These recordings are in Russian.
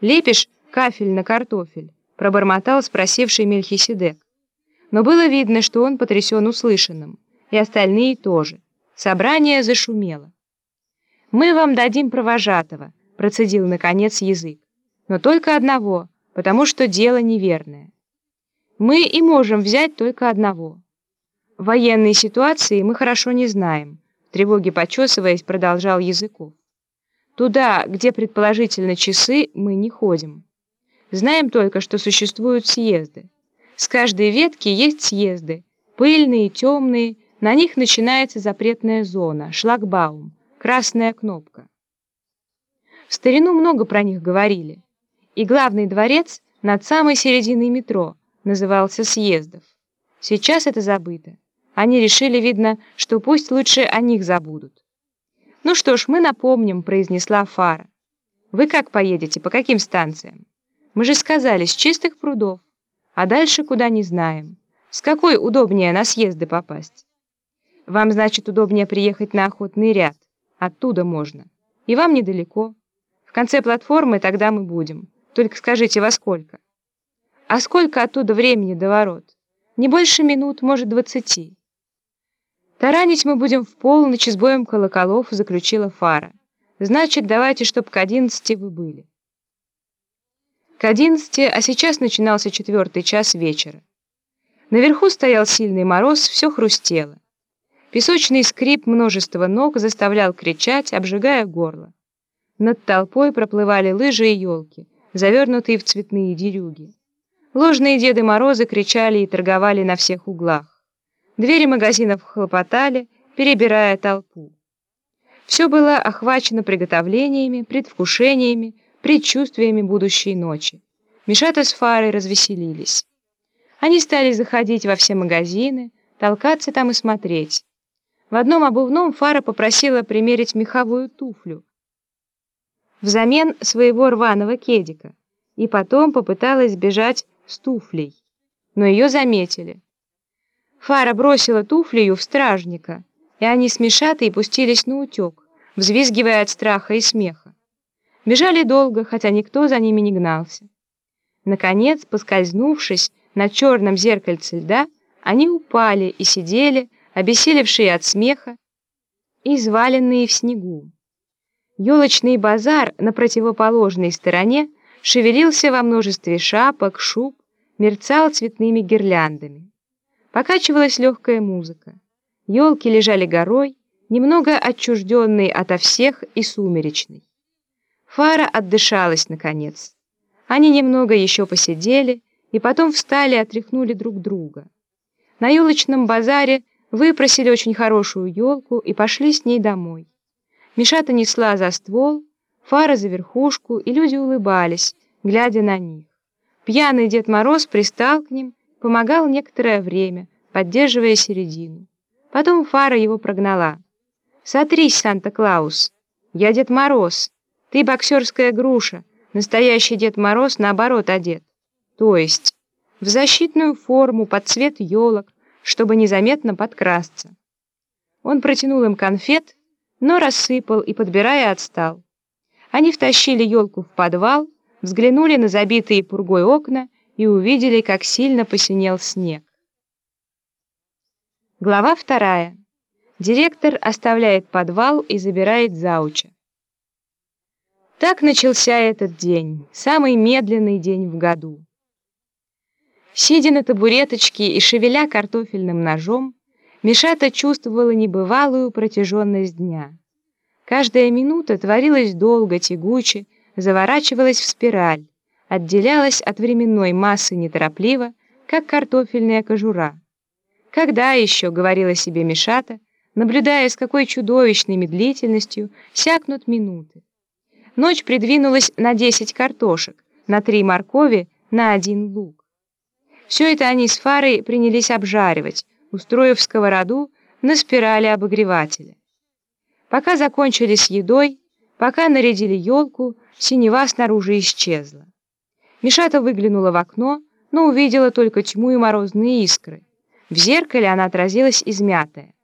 Лепишь кафель на картофель?» — пробормотал спросивший Мельхиседек. Но было видно, что он потрясен услышанным, и остальные тоже. Собрание зашумело. «Мы вам дадим провожатого», — процедил, наконец, язык. «Но только одного, потому что дело неверное. Мы и можем взять только одного. Военные ситуации мы хорошо не знаем», — в тревоге почесываясь, продолжал Языков. «Туда, где, предположительно, часы, мы не ходим. Знаем только, что существуют съезды. С каждой ветки есть съезды, пыльные, темные, на них начинается запретная зона, шлагбаум, красная кнопка. В старину много про них говорили, и главный дворец над самой серединой метро назывался Съездов. Сейчас это забыто. Они решили, видно, что пусть лучше о них забудут. «Ну что ж, мы напомним», — произнесла Фара. «Вы как поедете, по каким станциям?» «Мы же сказали, с чистых прудов, а дальше куда не знаем. С какой удобнее на съезды попасть?» Вам, значит, удобнее приехать на охотный ряд. Оттуда можно. И вам недалеко. В конце платформы тогда мы будем. Только скажите, во сколько? А сколько оттуда времени до ворот? Не больше минут, может, двадцати. Таранить мы будем в полночь с боем колоколов, заключила Фара. Значит, давайте, чтоб к одиннадцати вы были. К одиннадцати, а сейчас начинался четвертый час вечера. Наверху стоял сильный мороз, все хрустело. Песочный скрип множества ног заставлял кричать, обжигая горло. Над толпой проплывали лыжи и елки, завернутые в цветные дерюги. Ложные Деды Морозы кричали и торговали на всех углах. Двери магазинов хлопотали, перебирая толпу. Все было охвачено приготовлениями, предвкушениями, предчувствиями будущей ночи. Мишата с Фарой развеселились. Они стали заходить во все магазины, толкаться там и смотреть. В одном обувном Фара попросила примерить меховую туфлю взамен своего рваного кедика и потом попыталась бежать с туфлей, но ее заметили. Фара бросила туфлею в стражника, и они с Мишатой пустились на утек, взвизгивая от страха и смеха. Бежали долго, хотя никто за ними не гнался. Наконец, поскользнувшись на черном зеркальце льда, они упали и сидели, обессилевшие от смеха и изваленные в снегу. Елочный базар на противоположной стороне шевелился во множестве шапок, шуб, мерцал цветными гирляндами. Покачивалась легкая музыка. Елки лежали горой, немного отчужденные ото всех и сумеречной. Фара отдышалась, наконец. Они немного еще посидели и потом встали и отряхнули друг друга. На елочном базаре выпросили очень хорошую елку и пошли с ней домой. Мишата несла за ствол, Фара за верхушку, и люди улыбались, глядя на них. Пьяный Дед Мороз пристал к ним, помогал некоторое время, поддерживая середину. Потом Фара его прогнала. «Сотрись, Санта-Клаус! Я Дед Мороз! Ты боксерская груша, настоящий Дед Мороз наоборот одет. То есть в защитную форму под цвет елок, чтобы незаметно подкрасться. Он протянул им конфет, но рассыпал и, подбирая, отстал. Они втащили елку в подвал, взглянули на забитые пургой окна и увидели, как сильно посинел снег. Глава вторая. Директор оставляет подвал и забирает зауча. Так начался этот день, самый медленный день в году. Сидя на табуреточке и шевеля картофельным ножом, Мишата чувствовала небывалую протяженность дня. Каждая минута творилась долго, тягуче, заворачивалась в спираль, отделялась от временной массы неторопливо, как картофельная кожура. «Когда еще?» — говорила себе Мишата, наблюдая, с какой чудовищной медлительностью сякнут минуты. Ночь придвинулась на десять картошек, на три моркови, на один лук. Все это они с Фарой принялись обжаривать, устроив сковороду на спирали обогревателя. Пока закончили с едой, пока нарядили елку, синева снаружи исчезла. Мишата выглянула в окно, но увидела только тьму и морозные искры. В зеркале она отразилась измятая.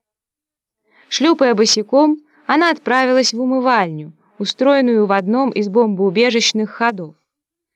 Шлюпая босиком, она отправилась в умывальню, устроенную в одном из бомбоубежищных ходов.